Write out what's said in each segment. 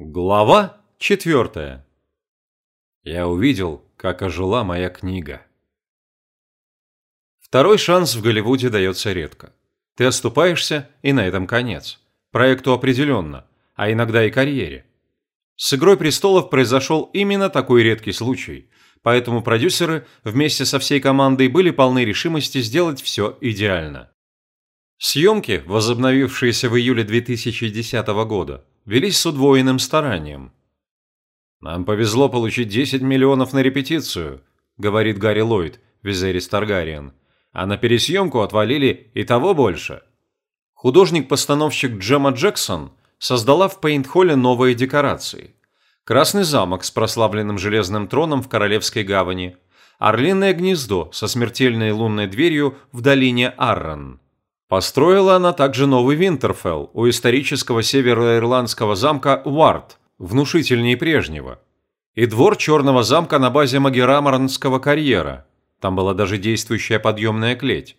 Глава четвертая. Я увидел, как ожила моя книга. Второй шанс в Голливуде дается редко. Ты оступаешься, и на этом конец. Проекту определенно, а иногда и карьере. С «Игрой престолов» произошел именно такой редкий случай, поэтому продюсеры вместе со всей командой были полны решимости сделать все идеально. Съемки, возобновившиеся в июле 2010 года, велись с удвоенным старанием. «Нам повезло получить 10 миллионов на репетицию», – говорит Гарри Ллойд, Визерис Таргариен, «а на пересъемку отвалили и того больше». Художник-постановщик Джема Джексон создала в Пейнтхолле новые декорации. Красный замок с прославленным железным троном в Королевской гавани, Орлиное гнездо со смертельной лунной дверью в долине Аррон – Построила она также новый Винтерфелл у исторического североирландского замка Уарт, внушительнее прежнего, и двор Черного замка на базе Магераморнского карьера. Там была даже действующая подъемная клеть.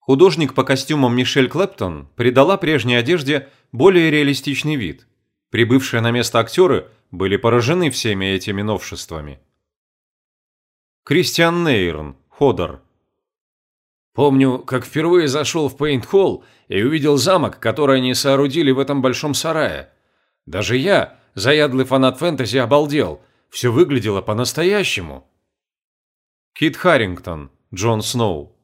Художник по костюмам Мишель Клэптон придала прежней одежде более реалистичный вид. Прибывшие на место актеры были поражены всеми этими новшествами. Кристиан Нейрон, Ходор, Помню, как впервые зашел в Пейнт-холл и увидел замок, который они соорудили в этом большом сарае. Даже я, заядлый фанат фэнтези, обалдел. Все выглядело по-настоящему. Кит Харрингтон, Джон Сноу.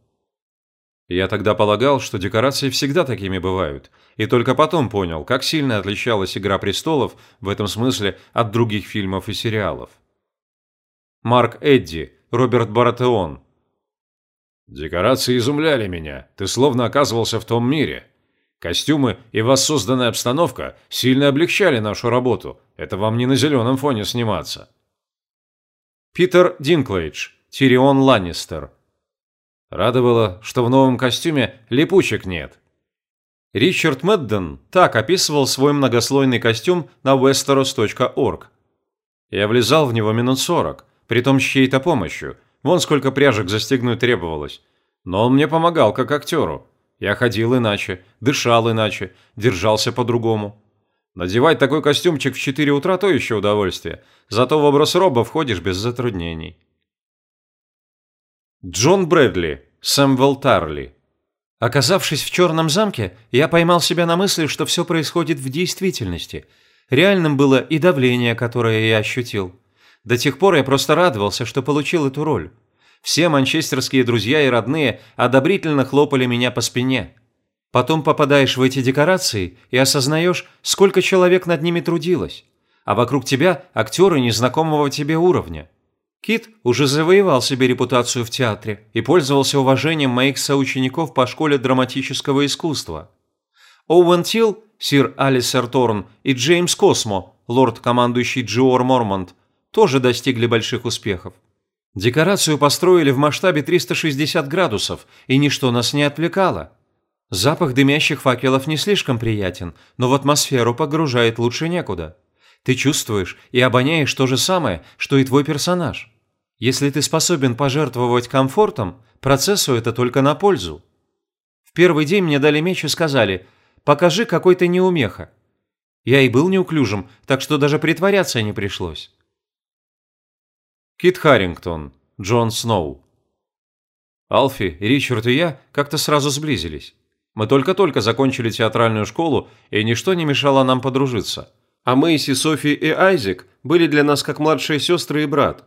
Я тогда полагал, что декорации всегда такими бывают, и только потом понял, как сильно отличалась «Игра престолов» в этом смысле от других фильмов и сериалов. Марк Эдди, Роберт Баратеон, Декорации изумляли меня. Ты словно оказывался в том мире. Костюмы и воссозданная обстановка сильно облегчали нашу работу. Это вам не на зеленом фоне сниматься. Питер Динклейдж, Тирион Ланнистер. Радовало, что в новом костюме липучек нет. Ричард Медден так описывал свой многослойный костюм на westeros.org. Я влезал в него минут сорок, притом с чьей-то помощью, Вон сколько пряжек застегнуть требовалось. Но он мне помогал, как актеру. Я ходил иначе, дышал иначе, держался по-другому. Надевать такой костюмчик в 4 утра – то еще удовольствие. Зато в образ роба входишь без затруднений. Джон Брэдли, Сэмвелл Тарли. Оказавшись в черном замке, я поймал себя на мысли, что все происходит в действительности. Реальным было и давление, которое я ощутил. До тех пор я просто радовался, что получил эту роль. Все манчестерские друзья и родные одобрительно хлопали меня по спине. Потом попадаешь в эти декорации и осознаешь, сколько человек над ними трудилось. А вокруг тебя актеры незнакомого тебе уровня. Кит уже завоевал себе репутацию в театре и пользовался уважением моих соучеников по школе драматического искусства. Оуэн Тилл, сир Алисер Торн и Джеймс Космо, лорд-командующий Джиор Мормонт, тоже достигли больших успехов. Декорацию построили в масштабе 360 градусов, и ничто нас не отвлекало. Запах дымящих факелов не слишком приятен, но в атмосферу погружает лучше некуда. Ты чувствуешь и обоняешь то же самое, что и твой персонаж. Если ты способен пожертвовать комфортом, процессу это только на пользу. В первый день мне дали меч и сказали «покажи, какой ты неумеха». Я и был неуклюжим, так что даже притворяться не пришлось. Кит Харрингтон, Джон Сноу. Алфи, Ричард и я как-то сразу сблизились. Мы только-только закончили театральную школу, и ничто не мешало нам подружиться. А Мэйси, Софи и Айзек были для нас как младшие сестры и брат.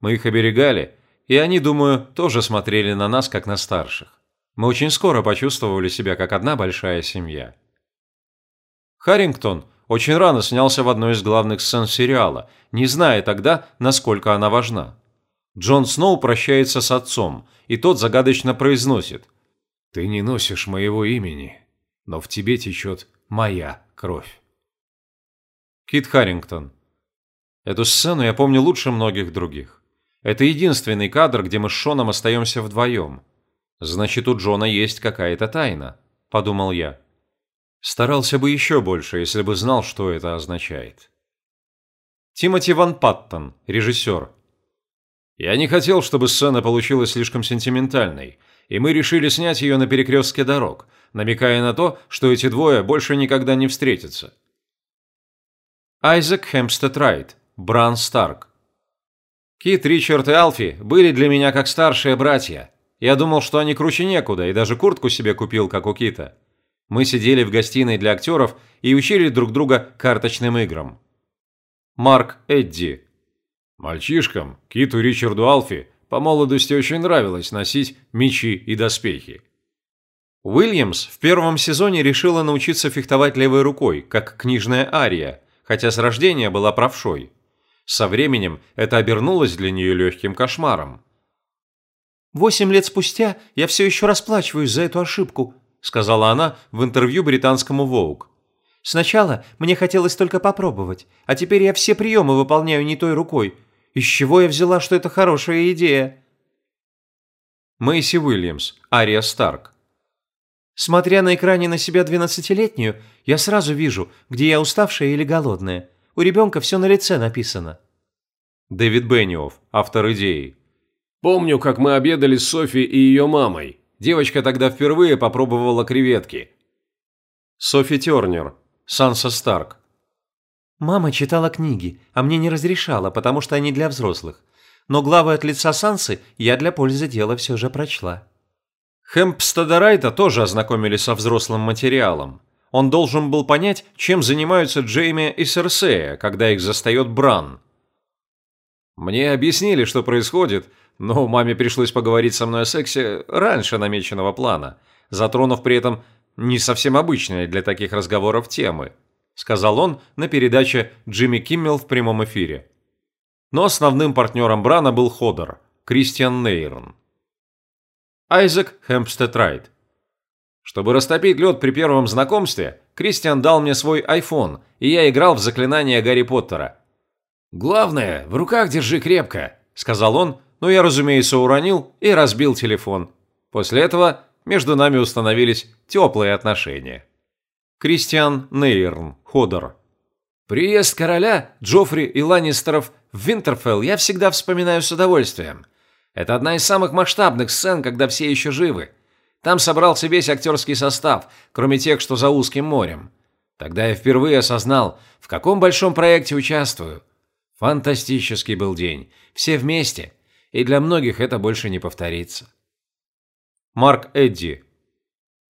Мы их оберегали, и они, думаю, тоже смотрели на нас как на старших. Мы очень скоро почувствовали себя как одна большая семья. Харрингтон – очень рано снялся в одной из главных сцен сериала, не зная тогда, насколько она важна. Джон Сноу прощается с отцом, и тот загадочно произносит «Ты не носишь моего имени, но в тебе течет моя кровь». Кит Харрингтон. Эту сцену я помню лучше многих других. Это единственный кадр, где мы с Шоном остаемся вдвоем. Значит, у Джона есть какая-то тайна, подумал я. Старался бы еще больше, если бы знал, что это означает. Тимоти Ван Паттон, режиссер. Я не хотел, чтобы сцена получилась слишком сентиментальной, и мы решили снять ее на перекрестке дорог, намекая на то, что эти двое больше никогда не встретятся. Айзек Хемстед Райт, Бран Старк. Кит, Ричард и Алфи были для меня как старшие братья. Я думал, что они круче некуда, и даже куртку себе купил, как у Кита. Мы сидели в гостиной для актеров и учили друг друга карточным играм. Марк Эдди. Мальчишкам, Киту, Ричарду, Алфи по молодости очень нравилось носить мечи и доспехи. Уильямс в первом сезоне решила научиться фехтовать левой рукой, как книжная Ария, хотя с рождения была правшой. Со временем это обернулось для нее легким кошмаром. «Восемь лет спустя я все еще расплачиваюсь за эту ошибку», сказала она в интервью британскому Vogue. «Сначала мне хотелось только попробовать, а теперь я все приемы выполняю не той рукой. Из чего я взяла, что это хорошая идея?» Мэйси Уильямс, Ария Старк. Смотря на экране на себя двенадцатилетнюю, я сразу вижу, где я уставшая или голодная. У ребенка все на лице написано. Дэвид Бенниофф, автор идеи. Помню, как мы обедали с Софи и ее мамой. Девочка тогда впервые попробовала креветки. Софи Тернер, Санса Старк. Мама читала книги, а мне не разрешала, потому что они для взрослых. Но главы от лица Сансы я для пользы дела все же прочла. Хэмпстеда Райта тоже ознакомили со взрослым материалом. Он должен был понять, чем занимаются Джейми и Серсея, когда их застает Бран. Мне объяснили, что происходит, но маме пришлось поговорить со мной о сексе раньше намеченного плана, затронув при этом не совсем обычные для таких разговоров темы, сказал он на передаче «Джимми Киммел» в прямом эфире. Но основным партнером Брана был Ходор, Кристиан Нейрон. Айзек Хэмпстед Райт. Чтобы растопить лед при первом знакомстве, Кристиан дал мне свой iPhone, и я играл в заклинания Гарри Поттера. «Главное, в руках держи крепко», – сказал он, но я, разумеется, уронил и разбил телефон. После этого между нами установились теплые отношения. Кристиан Нейрн, Ходор. Приезд короля, Джоффри и Ланнистеров в Винтерфелл я всегда вспоминаю с удовольствием. Это одна из самых масштабных сцен, когда все еще живы. Там собрался весь актерский состав, кроме тех, что за узким морем. Тогда я впервые осознал, в каком большом проекте участвую. Фантастический был день. Все вместе. И для многих это больше не повторится. Марк Эдди.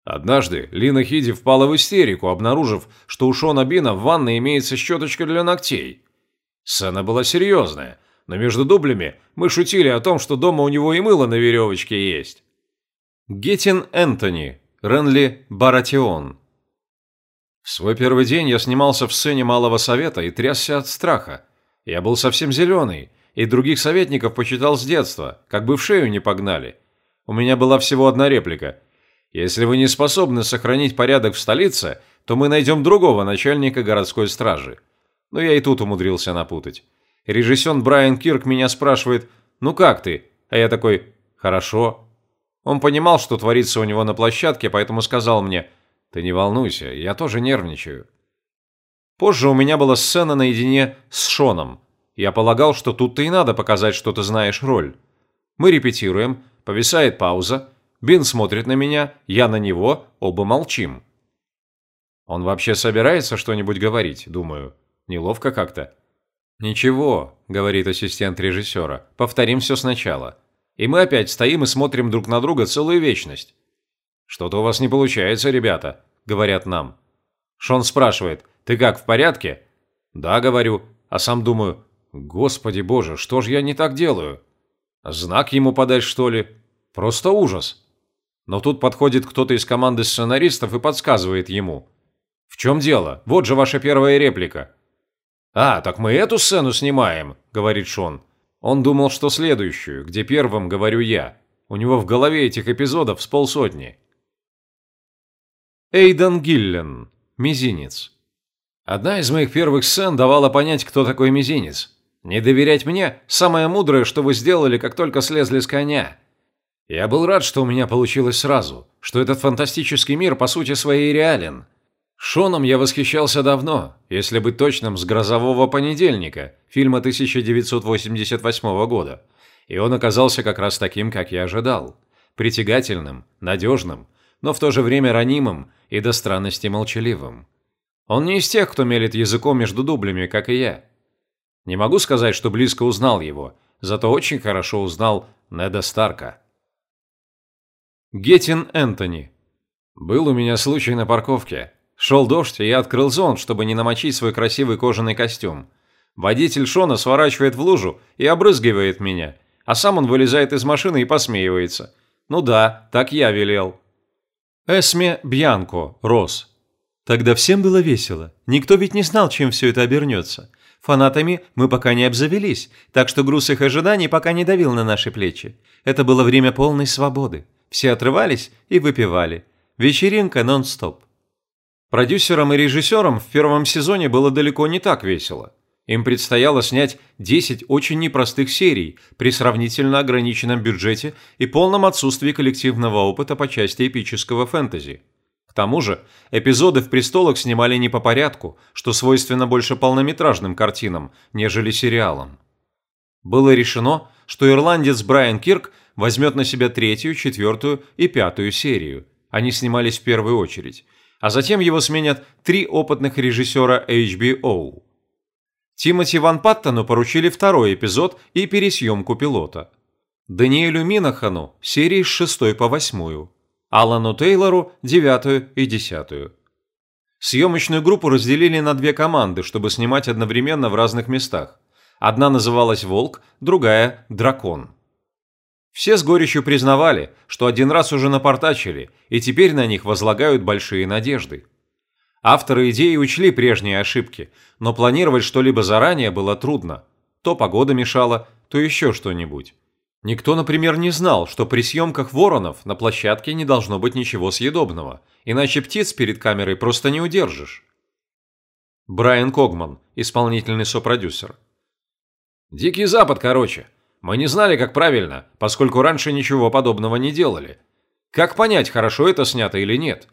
Однажды Лина Хиди впала в истерику, обнаружив, что у Шона Бина в ванной имеется щеточка для ногтей. Сцена была серьезная, но между дублями мы шутили о том, что дома у него и мыло на веревочке есть. Геттин Энтони, Ренли Баратион. В свой первый день я снимался в сцене Малого Совета и трясся от страха. Я был совсем зеленый, и других советников почитал с детства, как бы в шею не погнали. У меня была всего одна реплика. «Если вы не способны сохранить порядок в столице, то мы найдем другого начальника городской стражи». Но я и тут умудрился напутать. Режиссер Брайан Кирк меня спрашивает «Ну как ты?» А я такой «Хорошо». Он понимал, что творится у него на площадке, поэтому сказал мне «Ты не волнуйся, я тоже нервничаю». Позже у меня была сцена наедине с Шоном. Я полагал, что тут-то и надо показать, что ты знаешь роль. Мы репетируем, повисает пауза, Бин смотрит на меня, я на него, оба молчим. Он вообще собирается что-нибудь говорить, думаю. Неловко как-то. «Ничего», – говорит ассистент режиссера, – «повторим все сначала». И мы опять стоим и смотрим друг на друга целую вечность. «Что-то у вас не получается, ребята», – говорят нам. Шон спрашивает, «Ты как, в порядке?» «Да», – говорю, а сам думаю, «Господи боже, что ж я не так делаю?» «Знак ему подать, что ли?» «Просто ужас». Но тут подходит кто-то из команды сценаристов и подсказывает ему. «В чем дело? Вот же ваша первая реплика». «А, так мы эту сцену снимаем», – говорит Шон. Он думал, что следующую, где первым говорю я. У него в голове этих эпизодов с полсотни. Эйден Гиллен. Мизинец. Одна из моих первых сцен давала понять, кто такой мизинец. Не доверять мне – самое мудрое, что вы сделали, как только слезли с коня. Я был рад, что у меня получилось сразу, что этот фантастический мир по сути своей реален – Шоном я восхищался давно, если быть точным, с «Грозового понедельника», фильма 1988 года. И он оказался как раз таким, как я ожидал. Притягательным, надежным, но в то же время ранимым и до странности молчаливым. Он не из тех, кто мелет языком между дублями, как и я. Не могу сказать, что близко узнал его, зато очень хорошо узнал Неда Старка. Геттин Энтони. Был у меня случай на парковке. Шел дождь, и я открыл зонт, чтобы не намочить свой красивый кожаный костюм. Водитель Шона сворачивает в лужу и обрызгивает меня, а сам он вылезает из машины и посмеивается. Ну да, так я велел. Эсме Бьянко, Рос. Тогда всем было весело. Никто ведь не знал, чем все это обернется. Фанатами мы пока не обзавелись, так что груз их ожиданий пока не давил на наши плечи. Это было время полной свободы. Все отрывались и выпивали. Вечеринка нон-стоп. Продюсерам и режиссерам в первом сезоне было далеко не так весело. Им предстояло снять 10 очень непростых серий при сравнительно ограниченном бюджете и полном отсутствии коллективного опыта по части эпического фэнтези. К тому же, эпизоды в «Престолах» снимали не по порядку, что свойственно больше полнометражным картинам, нежели сериалам. Было решено, что ирландец Брайан Кирк возьмет на себя третью, четвертую и пятую серию. Они снимались в первую очередь. А затем его сменят три опытных режиссера HBO. Тимоти Ван Паттону поручили второй эпизод и пересъемку пилота. Даниэлю Минахану – серии с шестой по восьмую. Алану Тейлору – девятую и десятую. Съемочную группу разделили на две команды, чтобы снимать одновременно в разных местах. Одна называлась «Волк», другая – «Дракон». Все с горечью признавали, что один раз уже напортачили, и теперь на них возлагают большие надежды. Авторы идеи учли прежние ошибки, но планировать что-либо заранее было трудно. То погода мешала, то еще что-нибудь. Никто, например, не знал, что при съемках воронов на площадке не должно быть ничего съедобного, иначе птиц перед камерой просто не удержишь. Брайан Когман, исполнительный сопродюсер. «Дикий Запад, короче. Мы не знали, как правильно, поскольку раньше ничего подобного не делали. Как понять, хорошо это снято или нет?»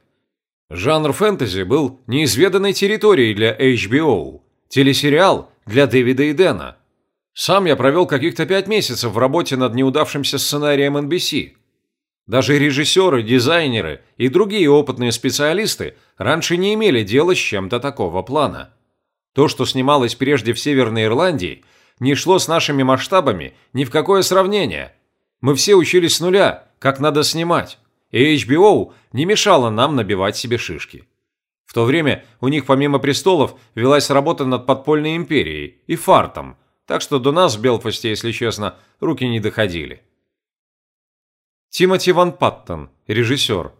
Жанр фэнтези был неизведанной территорией для HBO, телесериал для Дэвида и Дэна. Сам я провел каких-то пять месяцев в работе над неудавшимся сценарием NBC. Даже режиссеры, дизайнеры и другие опытные специалисты раньше не имели дела с чем-то такого плана. То, что снималось прежде в Северной Ирландии, не шло с нашими масштабами ни в какое сравнение. Мы все учились с нуля, как надо снимать и HBO не мешало нам набивать себе шишки. В то время у них помимо «Престолов» велась работа над «Подпольной империей» и «Фартом», так что до нас в Белфасте, если честно, руки не доходили. Тимоти Ван Паттон, режиссер.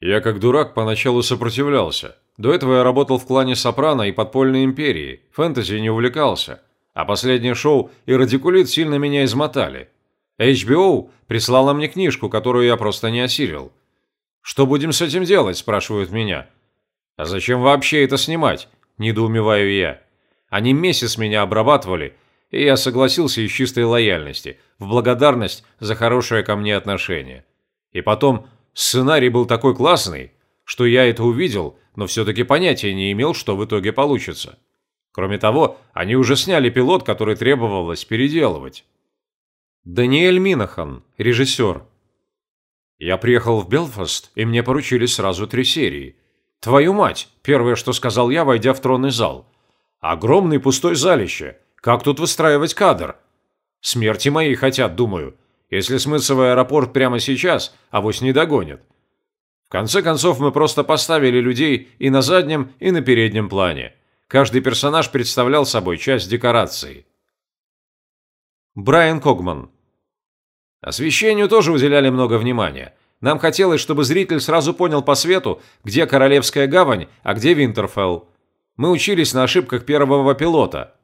Я как дурак поначалу сопротивлялся. До этого я работал в клане Сопрано и Подпольной империи, фэнтези не увлекался. А последнее шоу и Радикулит сильно меня измотали. HBO прислала мне книжку, которую я просто не осилил. «Что будем с этим делать?» – спрашивают меня. «А зачем вообще это снимать?» – недоумеваю я. Они месяц меня обрабатывали, и я согласился из чистой лояльности, в благодарность за хорошее ко мне отношение. И потом, сценарий был такой классный, что я это увидел, но все-таки понятия не имел, что в итоге получится. Кроме того, они уже сняли пилот, который требовалось переделывать. Даниэль Минахан, режиссер. Я приехал в Белфаст, и мне поручили сразу три серии. Твою мать, первое, что сказал я, войдя в тронный зал. Огромный пустой залище. Как тут выстраивать кадр? Смерти моей хотят, думаю. Если смыться в аэропорт прямо сейчас, авось не догонят. В конце концов, мы просто поставили людей и на заднем, и на переднем плане. Каждый персонаж представлял собой часть декорации. Брайан Когман. Освещению тоже уделяли много внимания. Нам хотелось, чтобы зритель сразу понял по свету, где Королевская гавань, а где Винтерфелл. Мы учились на ошибках первого пилота.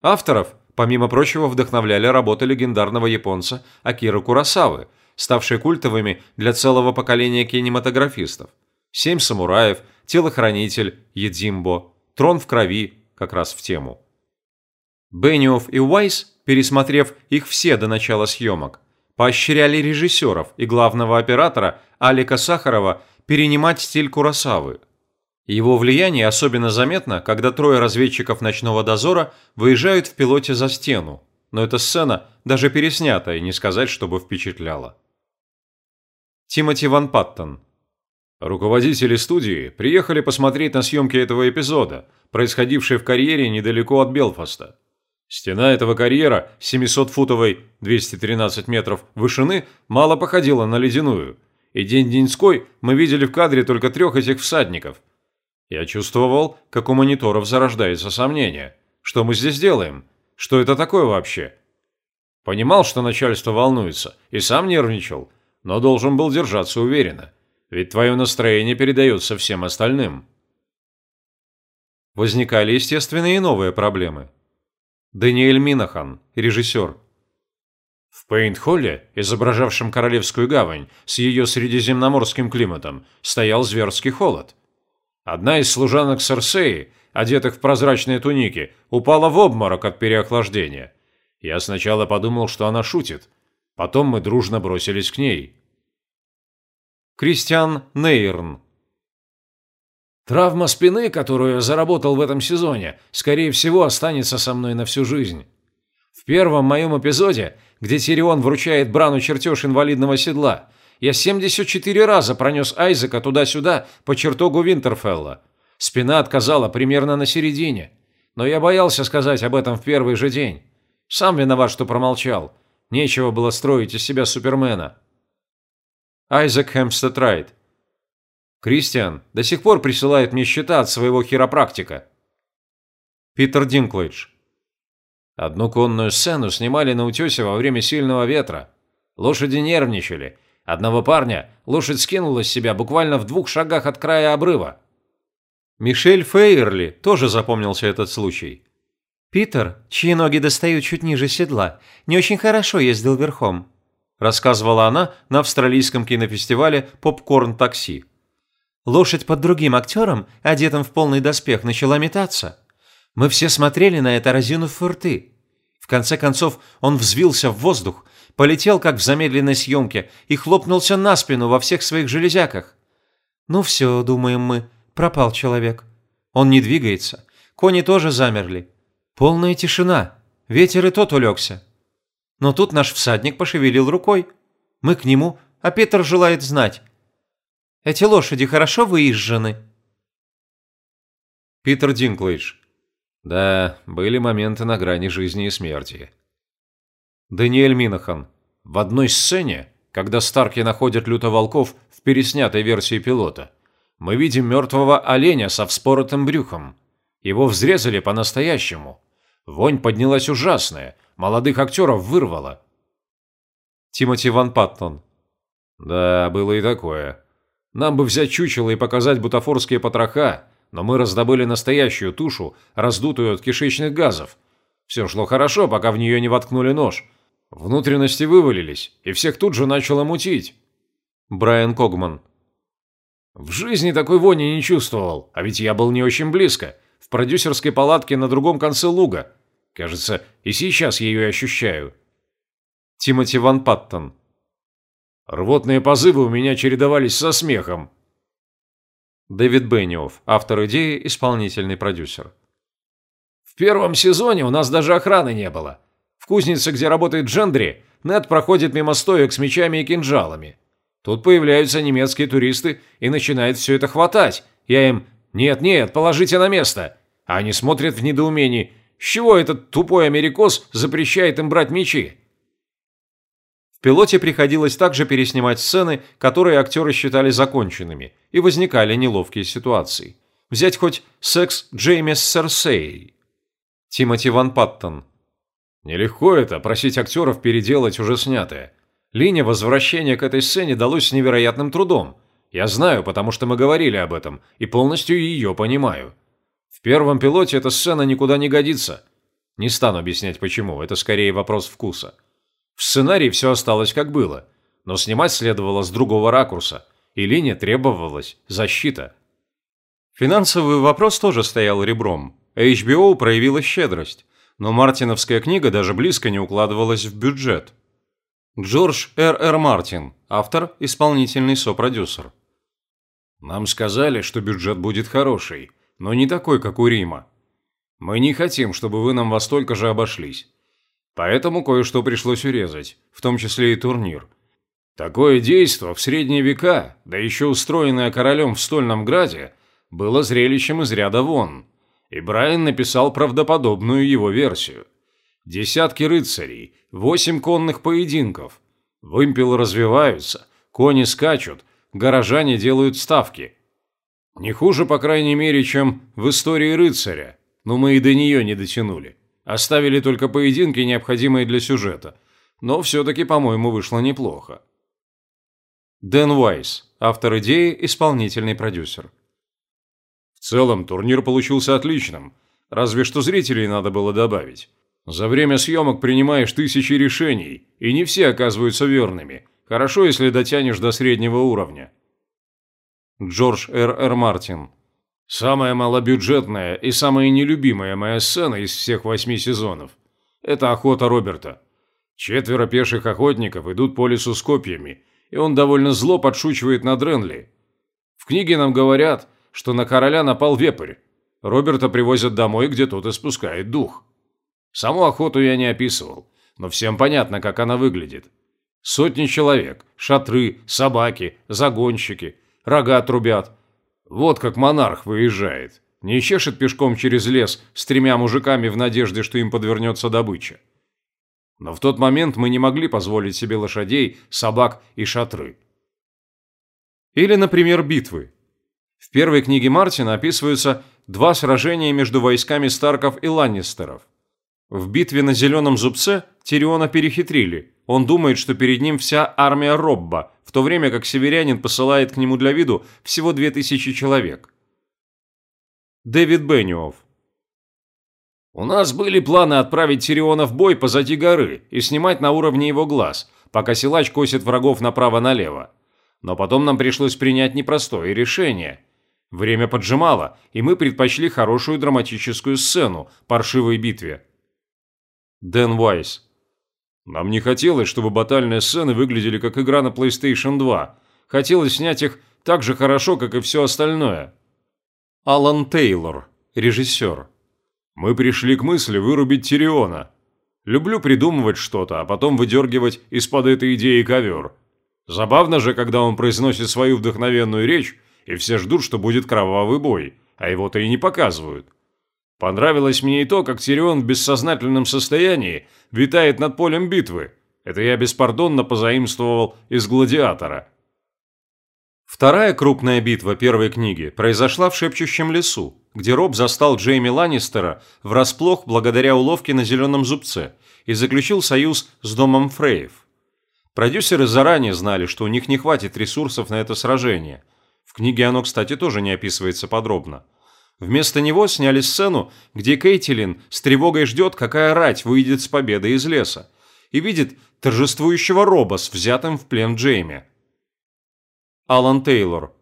Авторов, помимо прочего, вдохновляли работы легендарного японца Акира Курасавы, ставшие культовыми для целого поколения кинематографистов. «Семь самураев», «Телохранитель», «Едзимбо», «Трон в крови» как раз в тему. Бенниофф и Уайс, пересмотрев их все до начала съемок, поощряли режиссеров и главного оператора Алика Сахарова перенимать стиль Курасавы. Его влияние особенно заметно, когда трое разведчиков ночного дозора выезжают в пилоте за стену, но эта сцена даже переснята и не сказать, чтобы впечатляла. Тимоти Ван Паттон Руководители студии приехали посмотреть на съемки этого эпизода, происходившие в карьере недалеко от Белфаста. Стена этого карьера 700-футовой 213 метров вышины мало походила на ледяную, и день-деньской мы видели в кадре только трех этих всадников. Я чувствовал, как у мониторов зарождается сомнение. Что мы здесь делаем? Что это такое вообще? Понимал, что начальство волнуется, и сам нервничал, но должен был держаться уверенно. Ведь твое настроение передается всем остальным. Возникали, естественно, и новые проблемы. Даниэль Минахан, режиссер. В Пейнт-холле, изображавшем Королевскую гавань с ее средиземноморским климатом, стоял зверский холод. Одна из служанок Серсеи, одетых в прозрачные туники, упала в обморок от переохлаждения. Я сначала подумал, что она шутит. Потом мы дружно бросились к ней. Кристиан Нейрн. Травма спины, которую я заработал в этом сезоне, скорее всего, останется со мной на всю жизнь. В первом моем эпизоде, где Тирион вручает Брану чертеж инвалидного седла, я 74 раза пронес Айзека туда-сюда по чертогу Винтерфелла. Спина отказала примерно на середине. Но я боялся сказать об этом в первый же день. Сам виноват, что промолчал. Нечего было строить из себя Супермена. Айзек Хэмстед Райт. Кристиан до сих пор присылает мне счета от своего хиропрактика. Питер Динклэйдж. Одну конную сцену снимали на утесе во время сильного ветра. Лошади нервничали. Одного парня лошадь скинула с себя буквально в двух шагах от края обрыва. Мишель Фейерли тоже запомнился этот случай. Питер, чьи ноги достают чуть ниже седла, не очень хорошо ездил верхом рассказывала она на австралийском кинофестивале «Попкорн-такси». Лошадь под другим актером, одетым в полный доспех, начала метаться. Мы все смотрели на это, разинув рты. В конце концов он взвился в воздух, полетел, как в замедленной съемке, и хлопнулся на спину во всех своих железяках. Ну все, думаем мы, пропал человек. Он не двигается, кони тоже замерли. Полная тишина, ветер и тот улегся. Но тут наш всадник пошевелил рукой. Мы к нему, а Петр желает знать. Эти лошади хорошо выезжены?» Питер Динклэйдж. Да, были моменты на грани жизни и смерти. Даниэль Минахан. В одной сцене, когда Старки находят лютоволков в переснятой версии пилота, мы видим мертвого оленя со вспоротым брюхом. Его взрезали по-настоящему. Вонь поднялась ужасная – Молодых актеров вырвало. Тимоти Ван Паттон. Да, было и такое. Нам бы взять чучело и показать бутафорские потроха, но мы раздобыли настоящую тушу, раздутую от кишечных газов. Все шло хорошо, пока в нее не воткнули нож. Внутренности вывалились, и всех тут же начало мутить. Брайан Когман. В жизни такой вони не чувствовал, а ведь я был не очень близко. В продюсерской палатке на другом конце луга. Кажется, и сейчас ее ощущаю. Тимоти Ван Паттон. Рвотные позывы у меня чередовались со смехом. Дэвид Бенниофф, автор идеи, исполнительный продюсер. В первом сезоне у нас даже охраны не было. Кузнице, где работает Джендри, Нед проходит мимо стоек с мечами и кинжалами. Тут появляются немецкие туристы и начинает все это хватать. Я им «Нет-нет, положите на место». А они смотрят в недоумении с чего этот тупой америкос запрещает им брать мечи? В пилоте приходилось также переснимать сцены, которые актеры считали законченными, и возникали неловкие ситуации. Взять хоть секс Джейми с. Тимоти Ван Паттон. Нелегко это, просить актеров переделать уже снятое. Линия возвращения к этой сцене далось с невероятным трудом. Я знаю, потому что мы говорили об этом, и полностью ее понимаю. В первом пилоте эта сцена никуда не годится. Не стану объяснять почему, это скорее вопрос вкуса. В сценарии все осталось как было, но снимать следовало с другого ракурса, и линия требовалась защита. Финансовый вопрос тоже стоял ребром. HBO проявила щедрость, но мартиновская книга даже близко не укладывалась в бюджет. Джордж Р. Р. Мартин, автор, исполнительный сопродюсер. Нам сказали, что бюджет будет хороший, но не такой, как у Рима. Мы не хотим, чтобы вы нам во столько же обошлись. Поэтому кое-что пришлось урезать, в том числе и турнир. Такое действо в средние века, да еще устроенное королем в Стольном Граде, было зрелищем из ряда вон, и Брайан написал правдоподобную его версию. Десятки рыцарей, восемь конных поединков. Вымпелы развиваются, кони скачут, горожане делают ставки. Не хуже, по крайней мере, чем в истории рыцаря, но мы и до нее не дотянули. Оставили только поединки, необходимые для сюжета. Но все-таки, по-моему, вышло неплохо. Дэн Уайс, автор идеи, исполнительный продюсер. В целом, турнир получился отличным, разве что зрителей надо было добавить. За время съемок принимаешь тысячи решений, и не все оказываются верными. Хорошо, если дотянешь до среднего уровня. Джордж Р. Р. Мартин. Самая малобюджетная и самая нелюбимая моя сцена из всех восьми сезонов – это охота Роберта. Четверо пеших охотников идут по лесу с копьями – и он довольно зло подшучивает над Ренли. В книге нам говорят, что на короля напал вепрь. Роберта привозят домой, где тот испускает дух. Саму охоту я не описывал, но всем понятно, как она выглядит. Сотни человек, шатры, собаки, загонщики, рога трубят. Вот как монарх выезжает. Не чешет пешком через лес с тремя мужиками в надежде, что им подвернется добыча. Но в тот момент мы не могли позволить себе лошадей, собак и шатры. Или, например, битвы. В первой книге Мартина описываются два сражения между войсками Старков и Ланнистеров. В битве на Зеленом Зубце Тириона перехитрили. Он думает, что перед ним вся армия Робба, в то время как северянин посылает к нему для виду всего две тысячи человек. Дэвид Бенниофф у нас были планы отправить Тириона в бой позади горы и снимать на уровне его глаз, пока силач косит врагов направо-налево. Но потом нам пришлось принять непростое решение. Время поджимало, и мы предпочли хорошую драматическую сцену паршивой битве. Дэн Уайс. Нам не хотелось, чтобы батальные сцены выглядели как игра на PlayStation 2. Хотелось снять их так же хорошо, как и все остальное. Алан Тейлор, режиссер. Мы пришли к мысли вырубить Тириона. Люблю придумывать что-то, а потом выдергивать из-под этой идеи ковер. Забавно же, когда он произносит свою вдохновенную речь, и все ждут, что будет кровавый бой, а его-то и не показывают. Понравилось мне и то, как Тирион в бессознательном состоянии витает над полем битвы. Это я беспардонно позаимствовал из «Гладиатора». Вторая крупная битва первой книги произошла в Шепчущем лесу, где Роб застал Джейми Ланнистера врасплох благодаря уловке на Зеленом Зубце и заключил союз с домом Фрейв. Продюсеры заранее знали, что у них не хватит ресурсов на это сражение. Книге оно, кстати, тоже не описывается подробно. Вместо него сняли сцену, где Кейтилин с тревогой ждет, какая рать выйдет с победой из леса, и видит торжествующего Роба с взятым в плен Джейми. Алан Тейлор.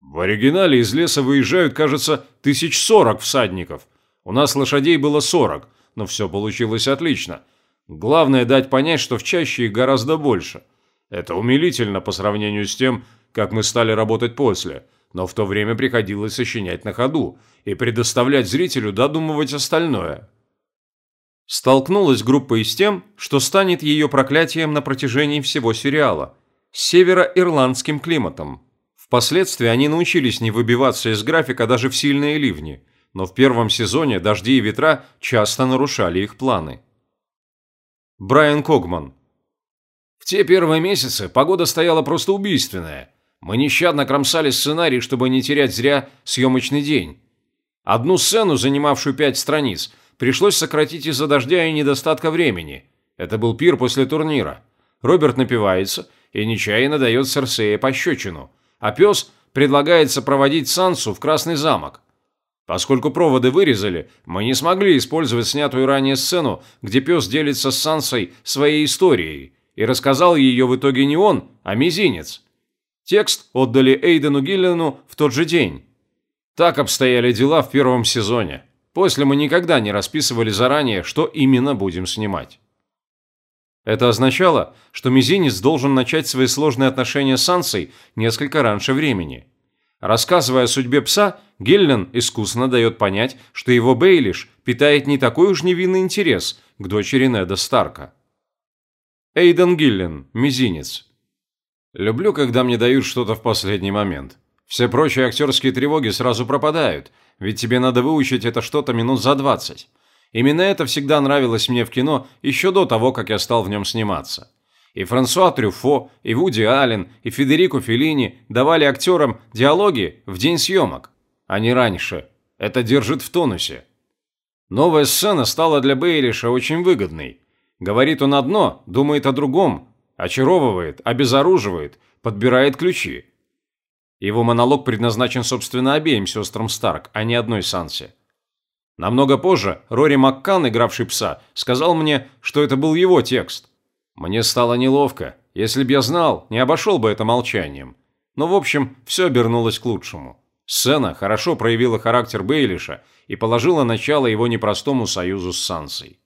В оригинале из леса выезжают, кажется, тысяч сорок всадников. У нас лошадей было сорок, но все получилось отлично. Главное дать понять, что в чаще их гораздо больше. Это умилительно по сравнению с тем, как мы стали работать после, но в то время приходилось сочинять на ходу и предоставлять зрителю додумывать остальное. Столкнулась группа и с тем, что станет ее проклятием на протяжении всего сериала – североирландским климатом. Впоследствии они научились не выбиваться из графика даже в сильные ливни, но в первом сезоне дожди и ветра часто нарушали их планы. Брайан Когман В те первые месяцы погода стояла просто убийственная. Мы нещадно кромсали сценарий, чтобы не терять зря съемочный день. Одну сцену, занимавшую пять страниц, пришлось сократить из-за дождя и недостатка времени. Это был пир после турнира. Роберт напивается и нечаянно дает Серсея пощечину, а пес предлагает сопроводить Сансу в Красный замок. Поскольку проводы вырезали, мы не смогли использовать снятую ранее сцену, где пес делится с Сансой своей историей, и рассказал ее в итоге не он, а мизинец. Текст отдали Эйдену Гиллину в тот же день. Так обстояли дела в первом сезоне. После мы никогда не расписывали заранее, что именно будем снимать. Это означало, что Мизинец должен начать свои сложные отношения с Сансой несколько раньше времени. Рассказывая о судьбе пса, Геллен искусно дает понять, что его Бейлиш питает не такой уж невинный интерес к дочери Неда Старка. Эйден Гиллен, Мизинец. Люблю, когда мне дают что-то в последний момент. Все прочие актерские тревоги сразу пропадают, ведь тебе надо выучить это что-то минут за 20. Именно это всегда нравилось мне в кино еще до того, как я стал в нем сниматься. И Франсуа Трюфо, и Вуди Аллен, и Федерико Феллини давали актерам диалоги в день съемок, а не раньше. Это держит в тонусе. Новая сцена стала для Бейлиша очень выгодной. Говорит он одно, думает о другом, очаровывает, обезоруживает, подбирает ключи. Его монолог предназначен, собственно, обеим сестрам Старк, а не одной Сансе. Намного позже Рори Маккан, игравший пса, сказал мне, что это был его текст. Мне стало неловко. Если б я знал, не обошел бы это молчанием. Но, в общем, все обернулось к лучшему. Сцена хорошо проявила характер Бейлиша и положила начало его непростому союзу с Сансой.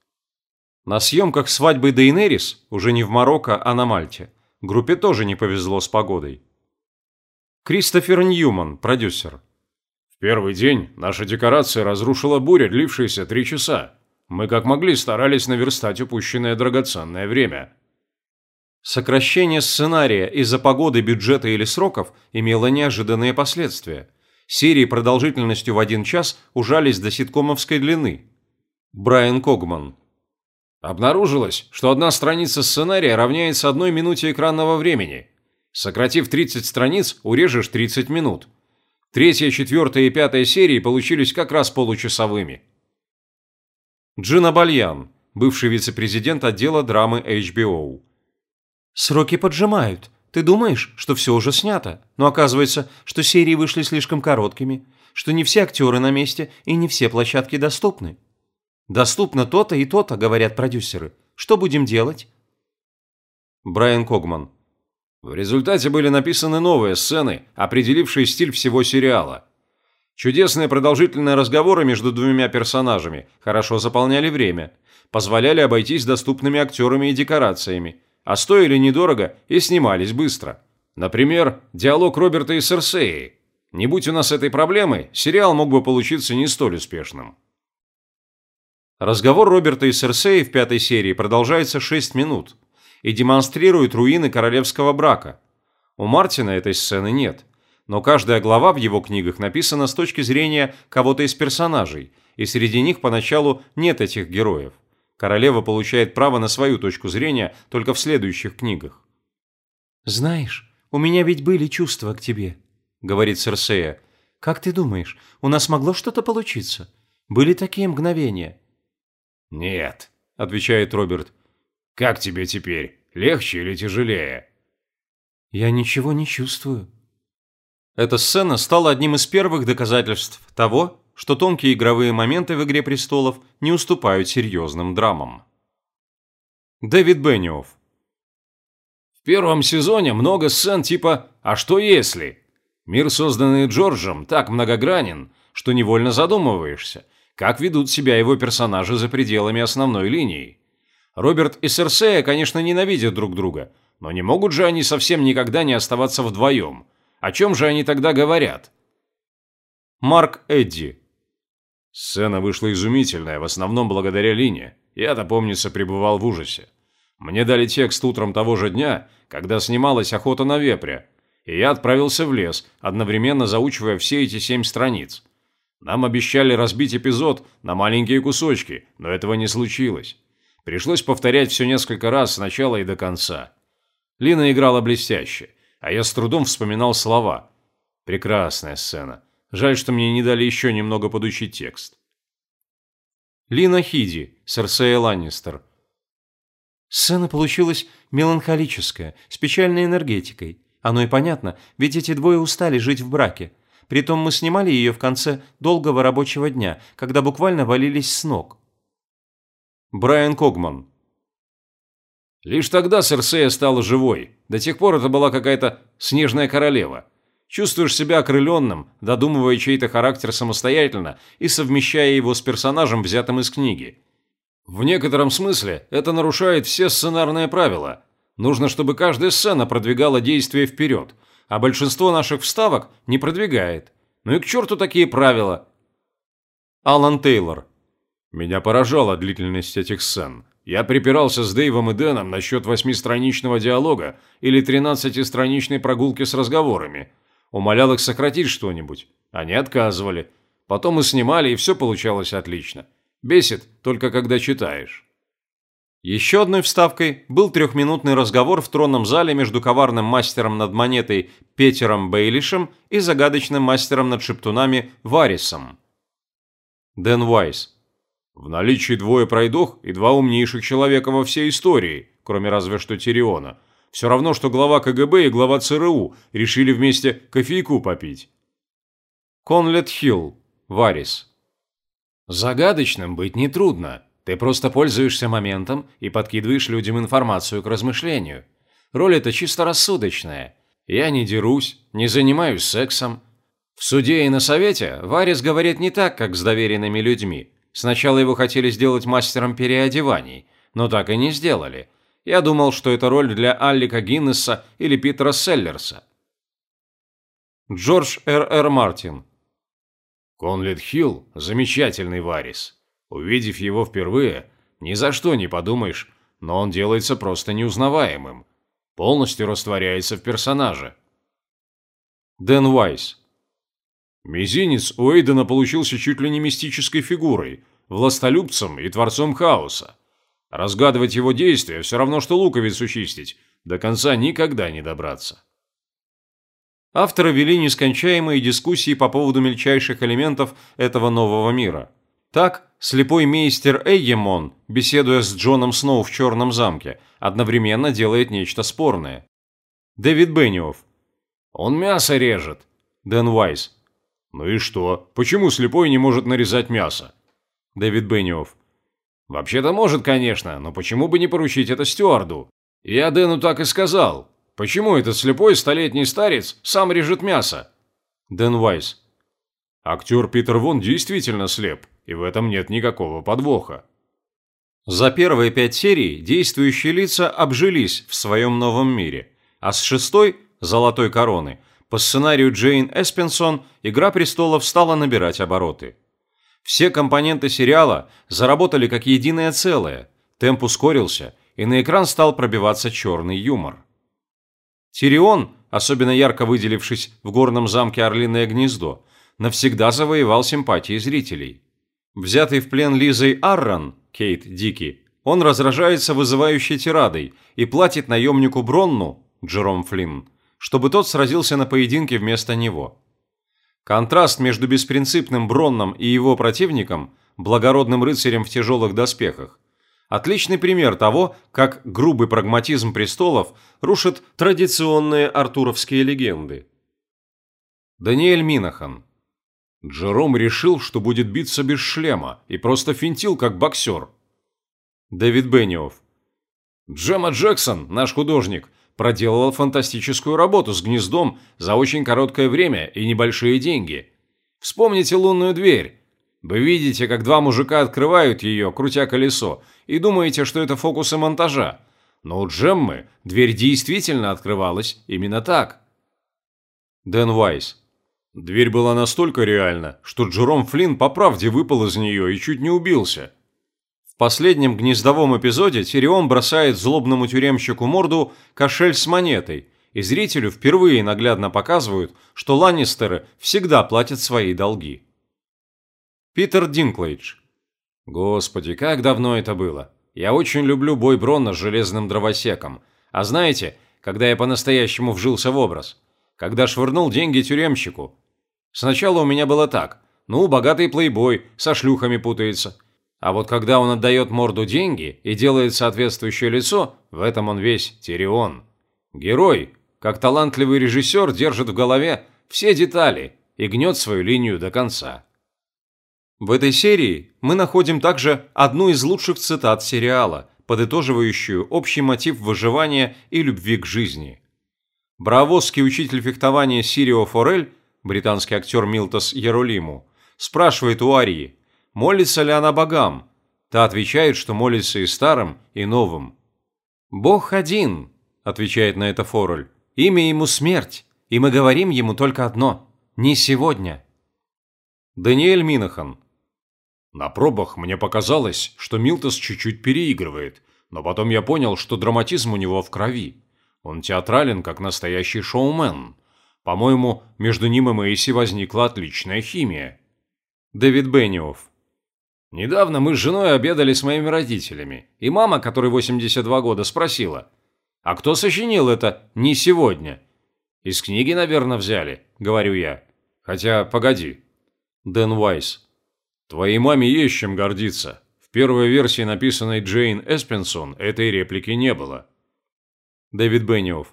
На съемках свадьбы Дейнерис, уже не в Марокко, а на Мальте, группе тоже не повезло с погодой. Кристофер Ньюман, продюсер. В первый день наша декорация разрушила буря, длившаяся три часа. Мы как могли старались наверстать упущенное драгоценное время. Сокращение сценария из-за погоды, бюджета или сроков имело неожиданные последствия. Серии продолжительностью в один час ужались до ситкомовской длины. Брайан Когман. Обнаружилось, что одна страница сценария равняется одной минуте экранного времени. Сократив 30 страниц, урежешь 30 минут. Третья, четвертая и пятая серии получились как раз получасовыми. Джина Бальян, бывший вице-президент отдела драмы HBO. Сроки поджимают. Ты думаешь, что все уже снято, но оказывается, что серии вышли слишком короткими, что не все актеры на месте и не все площадки доступны. Доступно то-то и то-то, говорят продюсеры. Что будем делать? Брайан Когман. В результате были написаны новые сцены, определившие стиль всего сериала. Чудесные продолжительные разговоры между двумя персонажами хорошо заполняли время, позволяли обойтись доступными актерами и декорациями, а стоили недорого и снимались быстро. Например, диалог Роберта и Серсеи. Не будь у нас этой проблемы, сериал мог бы получиться не столь успешным. Разговор Роберта и Серсеи в пятой серии продолжается 6 минут и демонстрирует руины королевского брака. У Мартина этой сцены нет, но каждая глава в его книгах написана с точки зрения кого-то из персонажей, и среди них поначалу нет этих героев. Королева получает право на свою точку зрения только в следующих книгах. «Знаешь, у меня ведь были чувства к тебе», — говорит Серсея. «Как ты думаешь, у нас могло что-то получиться? Были такие мгновения?» «Нет», — отвечает Роберт. «Как тебе теперь? Легче или тяжелее?» «Я ничего не чувствую». Эта сцена стала одним из первых доказательств того, что тонкие игровые моменты в «Игре престолов» не уступают серьезным драмам. Дэвид Бенниофф В первом сезоне много сцен типа «А что если?». Мир, созданный Джорджем, так многогранен, что невольно задумываешься, как ведут себя его персонажи за пределами основной линии. Роберт и Серсея, конечно, ненавидят друг друга, но не могут же они совсем никогда не оставаться вдвоем. О чем же они тогда говорят? Марк Эдди Сцена вышла изумительная, в основном благодаря Лине. Я-то, помнится, пребывал в ужасе. Мне дали текст утром того же дня, когда снималась «Охота на вепря», и я отправился в лес, одновременно заучивая все эти семь страниц. Нам обещали разбить эпизод на маленькие кусочки, но этого не случилось. Пришлось повторять все несколько раз с начала и до конца. Лина играла блестяще, а я с трудом вспоминал слова. Прекрасная сцена. Жаль, что мне не дали еще немного подучить текст. Лина Хиди, Серсея Ланнистер. Сцена получилась меланхолическая, с печальной энергетикой. Оно и понятно, ведь эти двое устали жить в браке. Притом мы снимали ее в конце долгого рабочего дня, когда буквально валились с ног. Брайан Когман. Лишь тогда Серсея стала живой. До тех пор это была какая-то снежная королева. Чувствуешь себя окрыленным, додумывая чей-то характер самостоятельно и совмещая его с персонажем, взятым из книги. В некотором смысле это нарушает все сценарные правила. Нужно, чтобы каждая сцена продвигала действие вперед, а большинство наших вставок не продвигает. Ну и к черту такие правила. Алан Тейлор. Меня поражала длительность этих сцен. Я припирался с Дэйвом и Дэном насчет восьмистраничного диалога или тринадцатистраничной прогулки с разговорами. Умолял их сократить что-нибудь. Они отказывали. Потом мы снимали, и все получалось отлично. Бесит только когда читаешь. Еще одной вставкой был трехминутный разговор в тронном зале между коварным мастером над монетой Петером Бейлишем и загадочным мастером над шептунами Варисом. Дэн Уайс. В наличии двое пройдох и два умнейших человека во всей истории, кроме разве что Тириона. Все равно, что глава КГБ и глава ЦРУ решили вместе кофейку попить. Конлет Хилл. Варис. Загадочным быть нетрудно. Ты просто пользуешься моментом и подкидываешь людям информацию к размышлению. Роль эта чисто рассудочная. Я не дерусь, не занимаюсь сексом. В суде и на совете Варис говорит не так, как с доверенными людьми. Сначала его хотели сделать мастером переодеваний, но так и не сделали. Я думал, что это роль для Аллика Гиннесса или Питера Селлерса. Джордж Р. Р. Мартин. Конлет Хилл – замечательный Варис. Увидев его впервые, ни за что не подумаешь, но он делается просто неузнаваемым. Полностью растворяется в персонаже. Дэн Уайс. Мизинец у Эйдена получился чуть ли не мистической фигурой, властолюбцем и творцом хаоса. Разгадывать его действия все равно, что луковицу чистить, до конца никогда не добраться. Авторы вели нескончаемые дискуссии по поводу мельчайших элементов этого нового мира – так, слепой мейстер Эйемон, беседуя с Джоном Сноу в Черном замке, одновременно делает нечто спорное. Дэвид Бенниофф. Он мясо режет. Дэн Уайс. Ну и что? Почему слепой не может нарезать мясо? Дэвид Бенниофф. Вообще-то может, конечно, но почему бы не поручить это стюарду? Я Дэну так и сказал. Почему этот слепой столетний старец сам режет мясо? Дэн Уайс. Актер Питер Вон действительно слеп и в этом нет никакого подвоха. За первые пять серий действующие лица обжились в своем новом мире, а с шестой «Золотой короны» по сценарию Джейн Эспенсон «Игра престолов» стала набирать обороты. Все компоненты сериала заработали как единое целое, темп ускорился, и на экран стал пробиваться черный юмор. Тирион, особенно ярко выделившись в горном замке Орлиное гнездо, навсегда завоевал симпатии зрителей. Взятый в плен Лизой Аррон, Кейт Дики, он разражается вызывающей тирадой и платит наемнику Бронну, Джером Флинн, чтобы тот сразился на поединке вместо него. Контраст между беспринципным Бронном и его противником, благородным рыцарем в тяжелых доспехах, отличный пример того, как грубый прагматизм престолов рушит традиционные артуровские легенды. Даниэль Минахан Джером решил, что будет биться без шлема, и просто финтил, как боксер. Дэвид Бенниофф. Джема Джексон, наш художник, проделал фантастическую работу с гнездом за очень короткое время и небольшие деньги. Вспомните лунную дверь. Вы видите, как два мужика открывают ее, крутя колесо, и думаете, что это фокусы монтажа. Но у Джеммы дверь действительно открывалась именно так. Дэн Вайс. Дверь была настолько реальна, что Джером Флинн по правде выпал из нее и чуть не убился. В последнем гнездовом эпизоде Тирион бросает злобному тюремщику морду кошель с монетой, и зрителю впервые наглядно показывают, что Ланнистеры всегда платят свои долги. Питер Динклейдж. Господи, как давно это было. Я очень люблю бой Бронна с железным дровосеком. А знаете, когда я по-настоящему вжился в образ? Когда швырнул деньги тюремщику, Сначала у меня было так. Ну, богатый плейбой, со шлюхами путается. А вот когда он отдает морду деньги и делает соответствующее лицо, в этом он весь Тирион. Герой, как талантливый режиссер, держит в голове все детали и гнет свою линию до конца. В этой серии мы находим также одну из лучших цитат сериала, подытоживающую общий мотив выживания и любви к жизни. Бравосский учитель фехтования Сирио Форель британский актер Милтос Яролиму, спрашивает у Арии, молится ли она богам. Та отвечает, что молится и старым, и новым. «Бог один», – отвечает на это Форель, – «имя ему смерть, и мы говорим ему только одно – не сегодня». Даниэль Минахан. На пробах мне показалось, что Милтос чуть-чуть переигрывает, но потом я понял, что драматизм у него в крови. Он театрален, как настоящий шоумен. По-моему, между ним и Мэйси возникла отличная химия. Дэвид Бенниофф. Недавно мы с женой обедали с моими родителями, и мама, которой 82 года, спросила, «А кто сочинил это не сегодня?» «Из книги, наверное, взяли», — говорю я. «Хотя, погоди». Дэн Уайс. Твоей маме есть чем гордиться. В первой версии, написанной Джейн Эспенсон, этой реплики не было. Дэвид Бенниофф.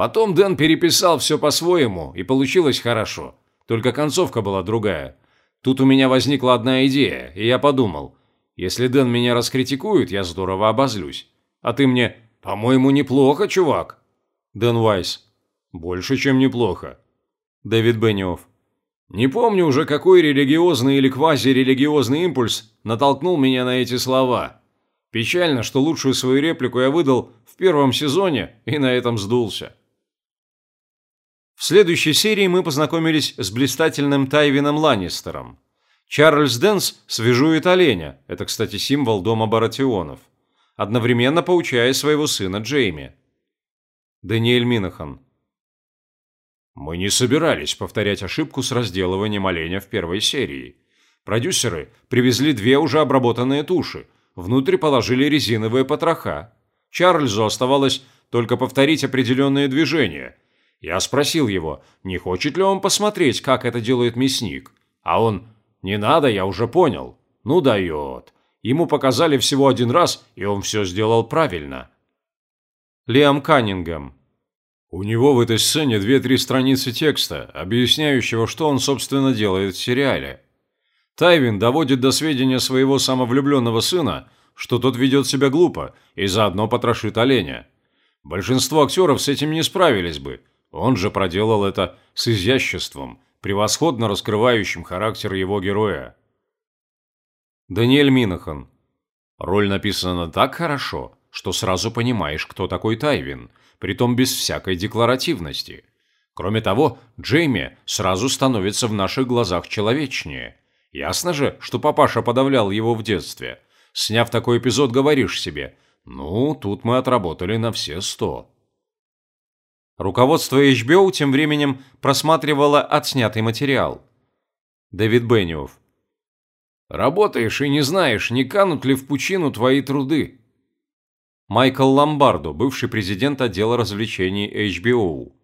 Потом Дэн переписал все по-своему, и получилось хорошо. Только концовка была другая. Тут у меня возникла одна идея, и я подумал, если Дэн меня раскритикует, я здорово обозлюсь. А ты мне, по-моему, неплохо, чувак. Дэн Вайс. Больше, чем неплохо. Дэвид Бенниофф. Не помню уже, какой религиозный или квазирелигиозный импульс натолкнул меня на эти слова. Печально, что лучшую свою реплику я выдал в первом сезоне и на этом сдулся. В следующей серии мы познакомились с блистательным Тайвином Ланнистером. Чарльз Дэнс свяжует оленя, это, кстати, символ дома Баратионов, одновременно поучая своего сына Джейми. Даниэль Минахан. Мы не собирались повторять ошибку с разделыванием оленя в первой серии. Продюсеры привезли две уже обработанные туши, внутрь положили резиновые потроха. Чарльзу оставалось только повторить определенные движения. Я спросил его, не хочет ли он посмотреть, как это делает мясник. А он «Не надо, я уже понял». Ну дает. Ему показали всего один раз, и он все сделал правильно. Лиам Каннингем. У него в этой сцене две-три страницы текста, объясняющего, что он, собственно, делает в сериале. Тайвин доводит до сведения своего самовлюбленного сына, что тот ведет себя глупо и заодно потрошит оленя. Большинство актеров с этим не справились бы. Он же проделал это с изяществом, превосходно раскрывающим характер его героя. Даниэль Минахан. Роль написана так хорошо, что сразу понимаешь, кто такой Тайвин, притом без всякой декларативности. Кроме того, Джейми сразу становится в наших глазах человечнее. Ясно же, что папаша подавлял его в детстве. Сняв такой эпизод, говоришь себе, ну, тут мы отработали на все сто. Руководство HBO тем временем просматривало отснятый материал. Дэвид Бенниофф. Работаешь и не знаешь, не канут ли в пучину твои труды. Майкл Ломбардо, бывший президент отдела развлечений HBO.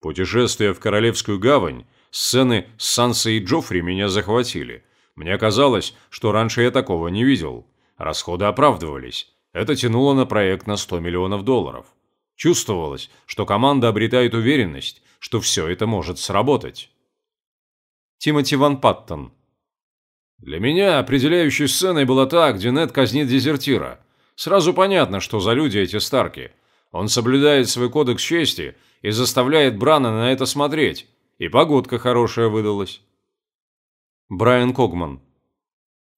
Путешествие в Королевскую гавань, сцены с Сансой и Джоффри меня захватили. Мне казалось, что раньше я такого не видел. Расходы оправдывались. Это тянуло на проект на 100 миллионов долларов. Чувствовалось, что команда обретает уверенность, что все это может сработать. Тимоти Ван Паттон. Для меня определяющей сценой была та, где Нед казнит дезертира. Сразу понятно, что за люди эти Старки. Он соблюдает свой кодекс чести и заставляет Брана на это смотреть. И погодка хорошая выдалась. Брайан Когман.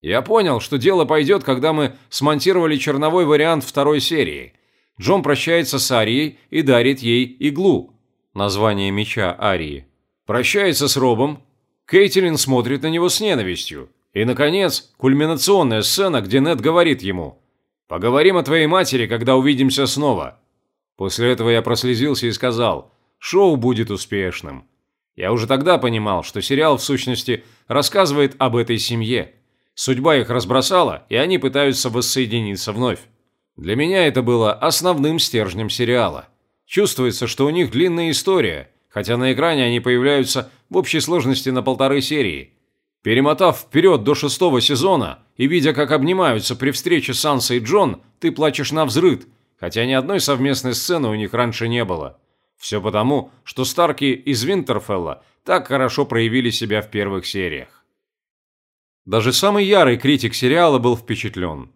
Я понял, что дело пойдет, когда мы смонтировали черновой вариант второй серии – Джон прощается с Арией и дарит ей иглу. Название меча Арии. Прощается с Робом. Кейтилин смотрит на него с ненавистью. И, наконец, кульминационная сцена, где Нед говорит ему «Поговорим о твоей матери, когда увидимся снова». После этого я прослезился и сказал «Шоу будет успешным». Я уже тогда понимал, что сериал, в сущности, рассказывает об этой семье. Судьба их разбросала, и они пытаются воссоединиться вновь. Для меня это было основным стержнем сериала. Чувствуется, что у них длинная история, хотя на экране они появляются в общей сложности на полторы серии. Перемотав вперед до шестого сезона и видя, как обнимаются при встрече Санса и Джон, ты плачешь на взрыд, хотя ни одной совместной сцены у них раньше не было. Все потому, что Старки из Винтерфелла так хорошо проявили себя в первых сериях. Даже самый ярый критик сериала был впечатлен.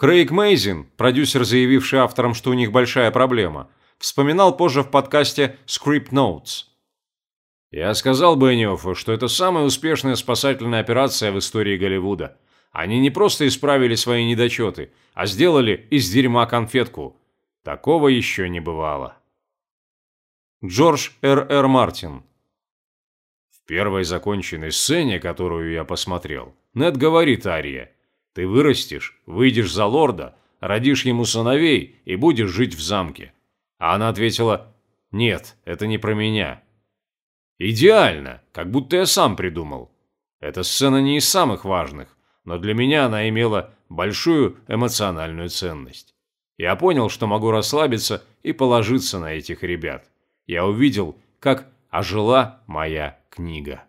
Крейг Мейзин, продюсер, заявивший авторам, что у них большая проблема, вспоминал позже в подкасте Script Notes. «Я сказал Бенниоффу, что это самая успешная спасательная операция в истории Голливуда. Они не просто исправили свои недочеты, а сделали из дерьма конфетку. Такого еще не бывало». Джордж Р. Р. Мартин В первой законченной сцене, которую я посмотрел, Нед говорит Ария, ты вырастешь, выйдешь за лорда, родишь ему сыновей и будешь жить в замке. А она ответила, нет, это не про меня. Идеально, как будто я сам придумал. Эта сцена не из самых важных, но для меня она имела большую эмоциональную ценность. Я понял, что могу расслабиться и положиться на этих ребят. Я увидел, как ожила моя книга.